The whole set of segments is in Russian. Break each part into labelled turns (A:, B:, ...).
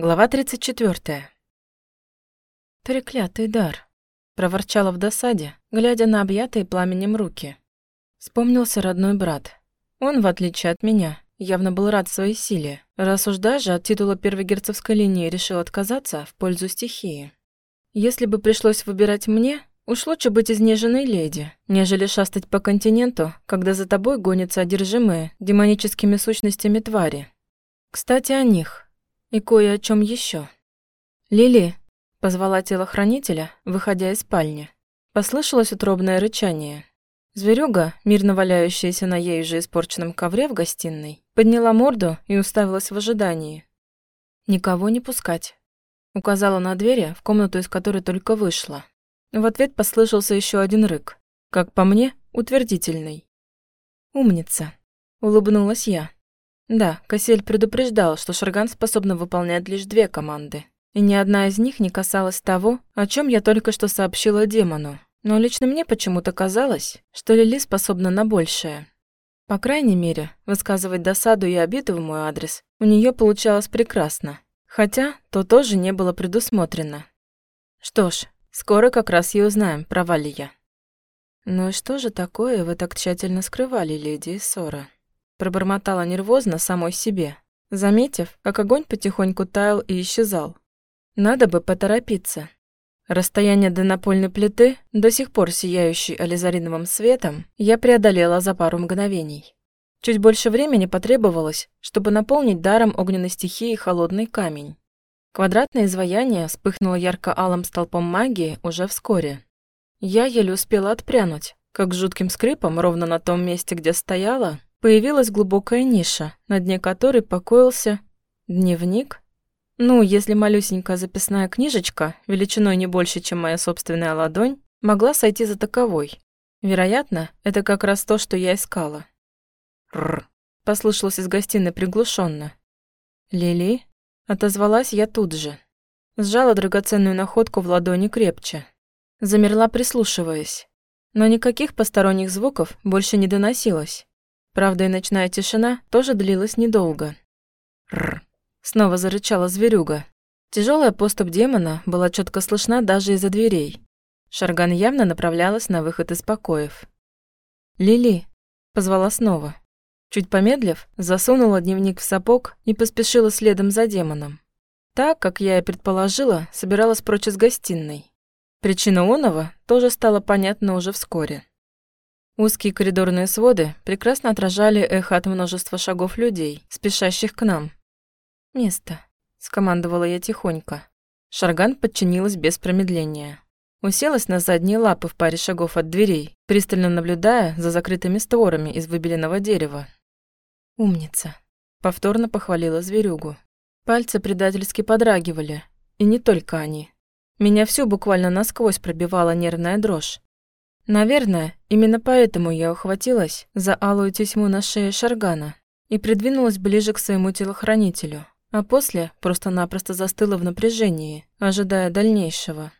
A: Глава 34. «Треклятый дар», — проворчала в досаде, глядя на объятые пламенем руки. Вспомнился родной брат. Он, в отличие от меня, явно был рад своей силе, раз уж даже от титула первой герцогской линии решил отказаться в пользу стихии. Если бы пришлось выбирать мне, уж лучше быть изнеженной леди, нежели шастать по континенту, когда за тобой гонятся одержимые демоническими сущностями твари. Кстати, о них. И кое о чем еще. «Лили!» – позвала телохранителя, выходя из спальни. Послышалось утробное рычание. Зверюга, мирно валяющаяся на ей же испорченном ковре в гостиной, подняла морду и уставилась в ожидании. «Никого не пускать», – указала на двери, в комнату, из которой только вышла. В ответ послышался еще один рык, как по мне, утвердительный. «Умница», – улыбнулась я. Да, Кассель предупреждал, что Шарган способна выполнять лишь две команды. И ни одна из них не касалась того, о чем я только что сообщила демону. Но лично мне почему-то казалось, что Лили способна на большее. По крайней мере, высказывать досаду и обиду в мой адрес у нее получалось прекрасно. Хотя то тоже не было предусмотрено. Что ж, скоро как раз и узнаем, права ли я. Ну и что же такое вы так тщательно скрывали, леди Исора? Пробормотала нервозно самой себе, заметив, как огонь потихоньку таял и исчезал. Надо бы поторопиться. Расстояние до напольной плиты, до сих пор сияющей ализариновым светом, я преодолела за пару мгновений. Чуть больше времени потребовалось, чтобы наполнить даром огненной стихии холодный камень. Квадратное изваяние вспыхнуло ярко-алым столпом магии уже вскоре. Я еле успела отпрянуть, как с жутким скрипом ровно на том месте, где стояла, появилась глубокая ниша, на дне которой покоился дневник. Ну, если малюсенькая записная книжечка, величиной не больше, чем моя собственная ладонь, могла сойти за таковой. Вероятно, это как раз то, что я искала. «Рррр», — послышалось из гостиной приглушенно. «Лили?» — отозвалась я тут же. Сжала драгоценную находку в ладони крепче. Замерла, прислушиваясь. Но никаких посторонних звуков больше не доносилось. Правда, и ночная тишина тоже длилась недолго. Рр. Снова зарычала зверюга. Тяжелая поступ демона была четко слышна даже из-за дверей. Шарган явно направлялась на выход из покоев. «Лили!» – позвала снова. Чуть помедлив, засунула дневник в сапог и поспешила следом за демоном. Так, как я и предположила, собиралась прочь из гостиной. Причина оного тоже стала понятна уже вскоре. Узкие коридорные своды прекрасно отражали эхо от множества шагов людей, спешащих к нам. «Место», — скомандовала я тихонько. Шарган подчинилась без промедления. Уселась на задние лапы в паре шагов от дверей, пристально наблюдая за закрытыми створами из выбеленного дерева. «Умница», — повторно похвалила зверюгу. Пальцы предательски подрагивали, и не только они. Меня всю буквально насквозь пробивала нервная дрожь. Наверное, именно поэтому я ухватилась за алую тесьму на шее Шаргана и придвинулась ближе к своему телохранителю, а после просто-напросто застыла в напряжении, ожидая дальнейшего.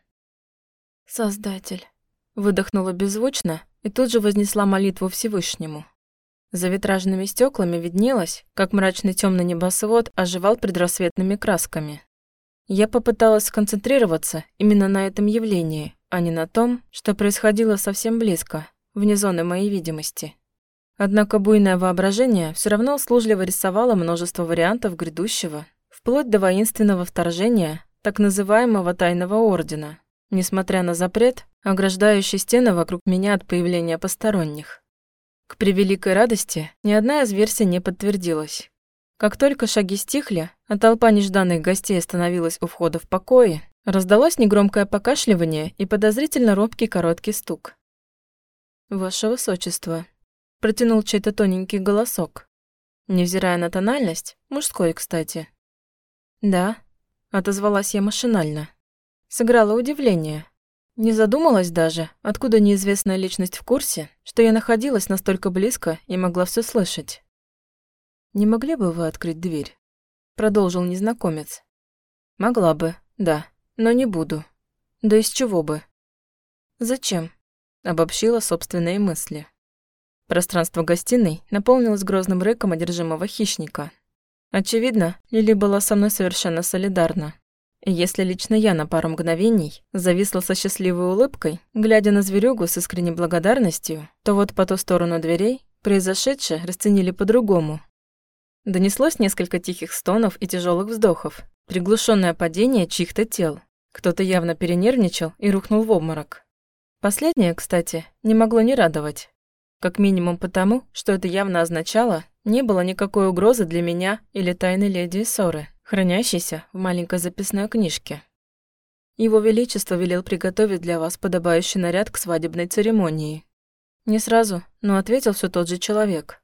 A: «Создатель», — выдохнула беззвучно и тут же вознесла молитву Всевышнему. За витражными стеклами виднелось, как мрачный темный небосвод оживал предрассветными красками. Я попыталась сконцентрироваться именно на этом явлении, а не на том, что происходило совсем близко, вне зоны моей видимости. Однако буйное воображение все равно услужливо рисовало множество вариантов грядущего, вплоть до воинственного вторжения так называемого Тайного Ордена, несмотря на запрет, ограждающий стены вокруг меня от появления посторонних. К превеликой радости ни одна из версий не подтвердилась. Как только шаги стихли, а толпа нежданных гостей остановилась у входа в покои, Раздалось негромкое покашливание и подозрительно робкий короткий стук. «Ваше Высочество», — протянул чей-то тоненький голосок. Невзирая на тональность, мужской, кстати. «Да», — отозвалась я машинально. Сыграла удивление. Не задумалась даже, откуда неизвестная личность в курсе, что я находилась настолько близко и могла все слышать. «Не могли бы вы открыть дверь?» — продолжил незнакомец. «Могла бы, да», но не буду. Да из чего бы? Зачем? Обобщила собственные мысли. Пространство гостиной наполнилось грозным рыком одержимого хищника. Очевидно, Лили была со мной совершенно солидарна. И если лично я на пару мгновений зависла со счастливой улыбкой, глядя на зверюгу с искренней благодарностью, то вот по ту сторону дверей произошедшее расценили по-другому. Донеслось несколько тихих стонов и тяжелых вздохов, приглушенное падение чьих-то тел. Кто-то явно перенервничал и рухнул в обморок. Последнее, кстати, не могло не радовать. Как минимум потому, что это явно означало, не было никакой угрозы для меня или тайной леди Ссоры, хранящейся в маленькой записной книжке. Его Величество велел приготовить для вас подобающий наряд к свадебной церемонии. Не сразу, но ответил все тот же человек.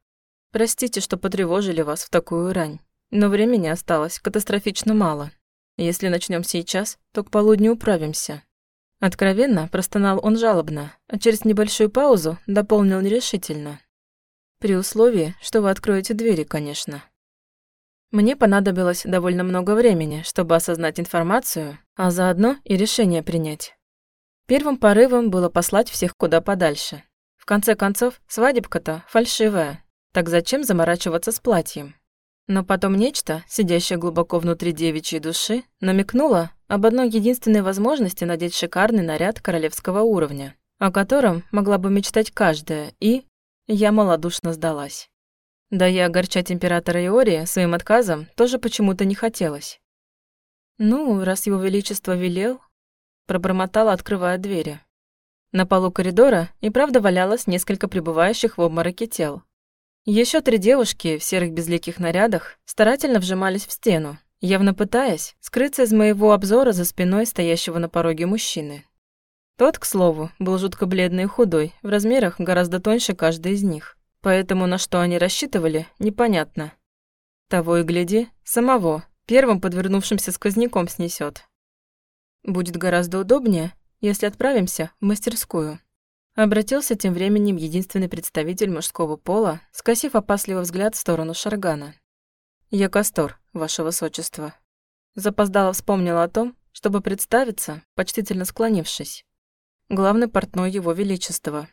A: Простите, что потревожили вас в такую рань, но времени осталось катастрофично мало. Если начнем сейчас, то к полудню управимся. Откровенно простонал он жалобно, а через небольшую паузу дополнил нерешительно. При условии, что вы откроете двери, конечно. Мне понадобилось довольно много времени, чтобы осознать информацию, а заодно и решение принять. Первым порывом было послать всех куда подальше. В конце концов, свадебка-то фальшивая, так зачем заморачиваться с платьем? Но потом нечто, сидящее глубоко внутри девичьей души, намекнуло об одной единственной возможности надеть шикарный наряд королевского уровня, о котором могла бы мечтать каждая, и я малодушно сдалась. Да и огорчать императора Иория своим отказом тоже почему-то не хотелось. «Ну, раз его величество велел...» Пробормотала, открывая двери. На полу коридора и правда валялось несколько пребывающих в обмороке тел, еще три девушки в серых безликих нарядах старательно вжимались в стену, явно пытаясь скрыться из моего обзора за спиной стоящего на пороге мужчины. Тот, к слову, был жутко бледный и худой, в размерах гораздо тоньше каждой из них. Поэтому на что они рассчитывали, непонятно. Того и гляди, самого, первым подвернувшимся сквозняком снесет. Будет гораздо удобнее, если отправимся в мастерскую. Обратился тем временем единственный представитель мужского пола, скосив опасливый взгляд в сторону Шаргана. «Я Кастор, ваше высочество». Запоздало вспомнила о том, чтобы представиться, почтительно склонившись. Главный портной его величества.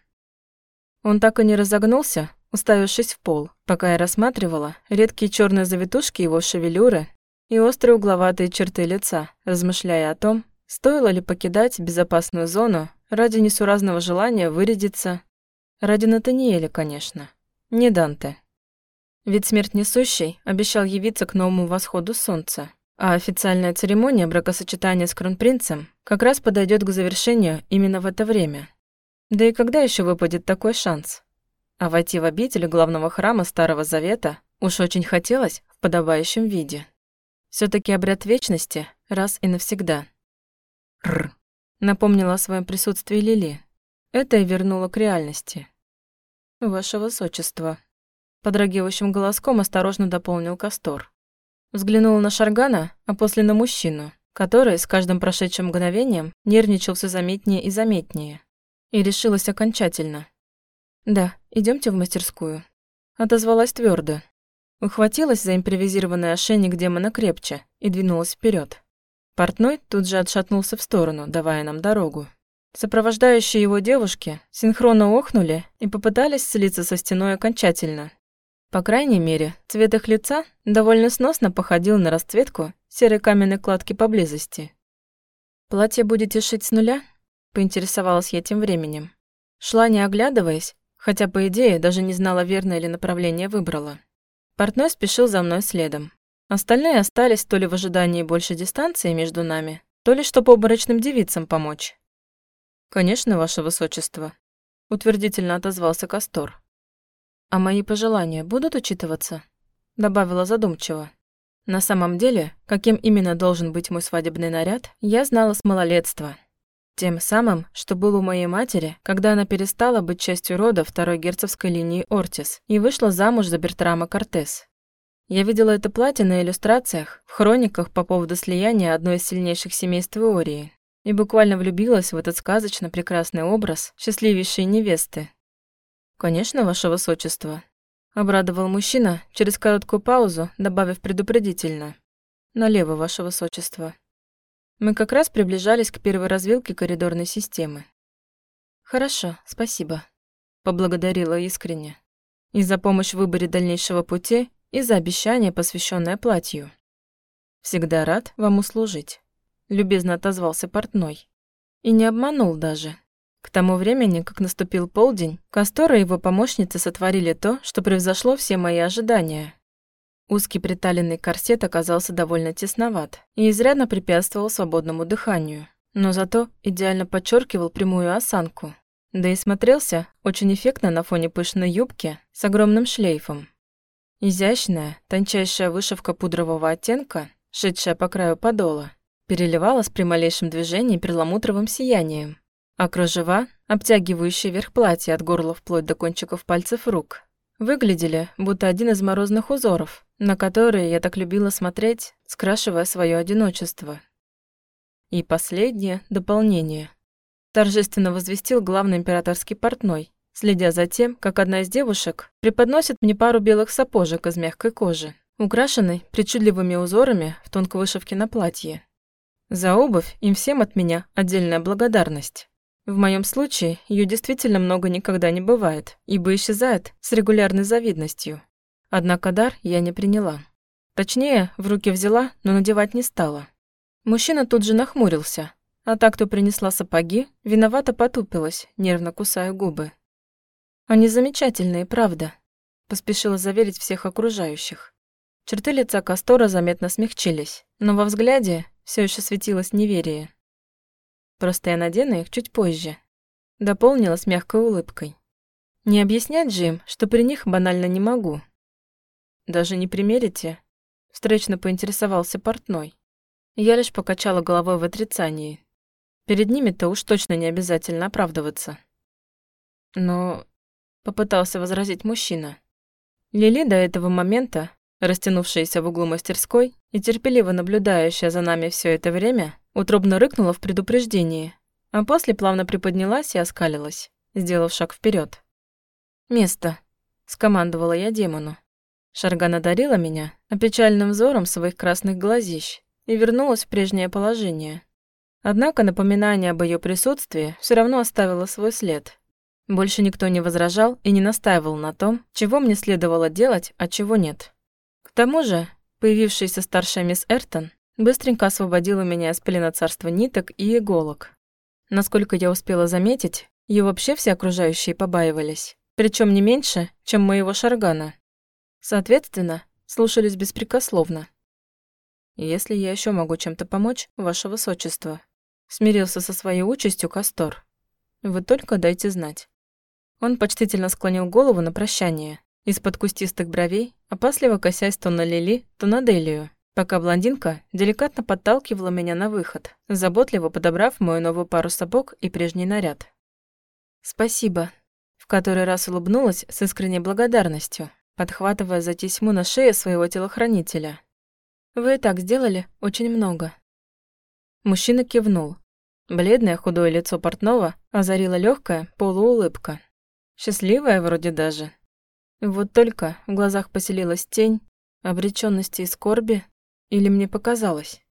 A: Он так и не разогнулся, уставившись в пол, пока я рассматривала редкие черные завитушки его шевелюры и острые угловатые черты лица, размышляя о том, стоило ли покидать безопасную зону Ради несуразного желания вырядиться. Ради Натаниэля, конечно. Не Данте. Ведь смерть несущий обещал явиться к новому восходу солнца, а официальная церемония бракосочетания с кронпринцем как раз подойдет к завершению именно в это время. Да и когда еще выпадет такой шанс? А войти в обитель главного храма Старого Завета уж очень хотелось в подобающем виде. все таки обряд вечности раз и навсегда. Рр. Напомнила о своем присутствии Лили. Это и вернуло к реальности. «Ваше высочество», — подрагивающим голоском осторожно дополнил Кастор. Взглянул на Шаргана, а после на мужчину, который с каждым прошедшим мгновением нервничал все заметнее и заметнее. И решилась окончательно. «Да, идемте в мастерскую». Отозвалась твердо. Ухватилась за импровизированный ошейник демона крепче и двинулась вперед. Портной тут же отшатнулся в сторону, давая нам дорогу. Сопровождающие его девушки синхронно охнули и попытались слиться со стеной окончательно. По крайней мере, цвет их лица довольно сносно походил на расцветку серой каменной кладки поблизости. «Платье будете шить с нуля?» – поинтересовалась я тем временем. Шла не оглядываясь, хотя, по идее, даже не знала, верное ли направление выбрала. Портной спешил за мной следом. Остальные остались то ли в ожидании большей дистанции между нами, то ли чтобы обморочным девицам помочь. «Конечно, ваше высочество», — утвердительно отозвался Кастор. «А мои пожелания будут учитываться?» — добавила задумчиво. На самом деле, каким именно должен быть мой свадебный наряд, я знала с малолетства. Тем самым, что был у моей матери, когда она перестала быть частью рода второй герцогской линии Ортис и вышла замуж за Бертрама Кортес. Я видела это платье на иллюстрациях, в хрониках по поводу слияния одной из сильнейших семейств Иории и буквально влюбилась в этот сказочно прекрасный образ счастливейшей невесты. «Конечно, ваше высочество», — обрадовал мужчина, через короткую паузу добавив предупредительно. «Налево, ваше высочество». Мы как раз приближались к первой развилке коридорной системы. «Хорошо, спасибо», — поблагодарила искренне. И за помощь в выборе дальнейшего пути и за обещание, посвященное платью. «Всегда рад вам услужить», — любезно отозвался портной. И не обманул даже. К тому времени, как наступил полдень, Кастор и его помощницы сотворили то, что превзошло все мои ожидания. Узкий приталенный корсет оказался довольно тесноват и изрядно препятствовал свободному дыханию, но зато идеально подчеркивал прямую осанку, да и смотрелся очень эффектно на фоне пышной юбки с огромным шлейфом. Изящная, тончайшая вышивка пудрового оттенка, шедшая по краю подола, переливалась при малейшем движении перламутровым сиянием, а кружева, обтягивающие верх платья от горла вплоть до кончиков пальцев рук, выглядели будто один из морозных узоров, на которые я так любила смотреть, скрашивая свое одиночество. И последнее дополнение – торжественно возвестил главный императорский портной, следя за тем, как одна из девушек преподносит мне пару белых сапожек из мягкой кожи, украшенной причудливыми узорами в тонкой вышивке на платье. За обувь им всем от меня отдельная благодарность. В моем случае ее действительно много никогда не бывает, ибо исчезает с регулярной завидностью. Однако дар я не приняла. Точнее, в руки взяла, но надевать не стала. Мужчина тут же нахмурился, а та, кто принесла сапоги, виновато потупилась, нервно кусая губы. «Они замечательные, правда», — поспешила заверить всех окружающих. Черты лица Кастора заметно смягчились, но во взгляде все еще светилось неверие. Просто я надену их чуть позже. Дополнила с мягкой улыбкой. Не объяснять же им, что при них банально не могу. Даже не примерите? Встречно поинтересовался портной. Я лишь покачала головой в отрицании, Перед ними-то уж точно не обязательно оправдываться. Но попытался возразить мужчина. Лили до этого момента, растянувшаяся в углу мастерской и терпеливо наблюдающая за нами все это время, утробно рыкнула в предупреждении, а после плавно приподнялась и оскалилась, сделав шаг вперед. «Место», — скомандовала я демону. Шарган одарила меня опечальным взором своих красных глазищ и вернулась в прежнее положение. Однако напоминание об ее присутствии все равно оставило свой след. Больше никто не возражал и не настаивал на том, чего мне следовало делать, а чего нет. К тому же, появившаяся старшая мисс Эртон быстренько освободила меня из плена царства ниток и иголок. Насколько я успела заметить, ее вообще все окружающие побаивались, причем не меньше, чем моего шаргана. Соответственно, слушались беспрекословно. «Если я еще могу чем-то помочь, ваше высочество», Смирился со своей участью Кастор. Вы только дайте знать. Он почтительно склонил голову на прощание, из-под кустистых бровей, опасливо косясь то на Лили, то на Делию, пока блондинка деликатно подталкивала меня на выход, заботливо подобрав мою новую пару сапог и прежний наряд. «Спасибо», — в который раз улыбнулась с искренней благодарностью, подхватывая за тесьму на шее своего телохранителя. «Вы и так сделали очень много». Мужчина кивнул, Бледное худое лицо портного озарила легкая полуулыбка. Счастливая вроде даже. Вот только в глазах поселилась тень обреченности и скорби, или мне показалось.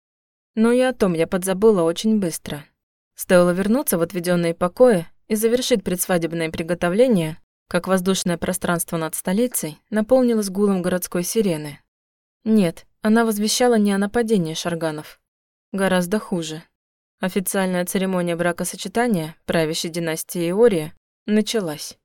A: Но и о том я подзабыла очень быстро. Стоило вернуться в отведенные покои и завершить предсвадебное приготовление, как воздушное пространство над столицей наполнилось гулом городской сирены. Нет, она возвещала не о нападении шарганов. Гораздо хуже. Официальная церемония бракосочетания правящей династии Иория началась.